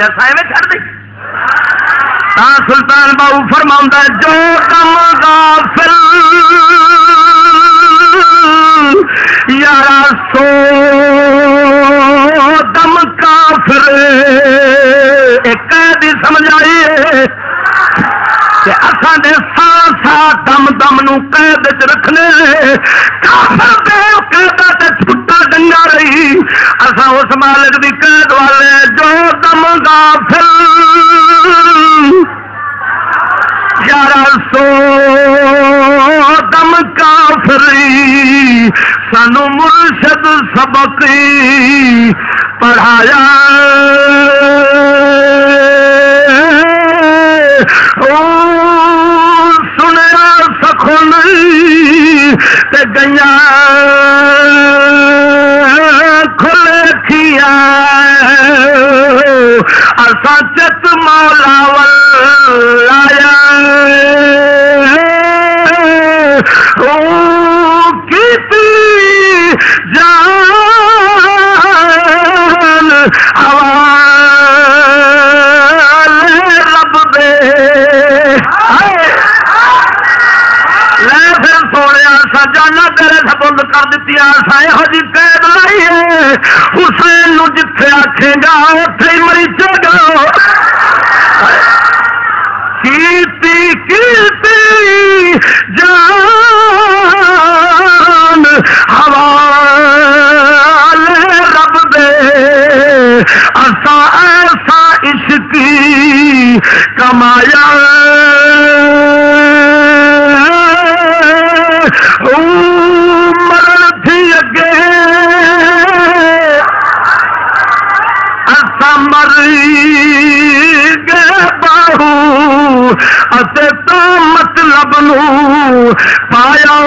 گیا سائیں چھڑ دی سلطان باؤ فرما جو کم غافل یار سو دم کافر، ایک قید سمجھائیے کہ اصل نے سا سا دم دم نو قید چ رکھنے، کافر دے قیدا تے چھٹا ڈنگا اس مالک دی قید والے جو دم غافل یارہ سو دم کافری، سانو مرشد سبق پڑھایا۔ سنیا سکھن گیا اسا چت مولا لایا جان رب دے۔ لے پھر سونے سا جانا تیرے سبند کر دیتی سا یہو جی قید لائی ہے۔ جتھے آکھے گا اتے ہی مریچے گا کیتی کیتی جان۔ حوالے رب دے۔ اسا ایسا عشقی کمایا۔ مر گے باہو اتے تو مطلب نو پایا۔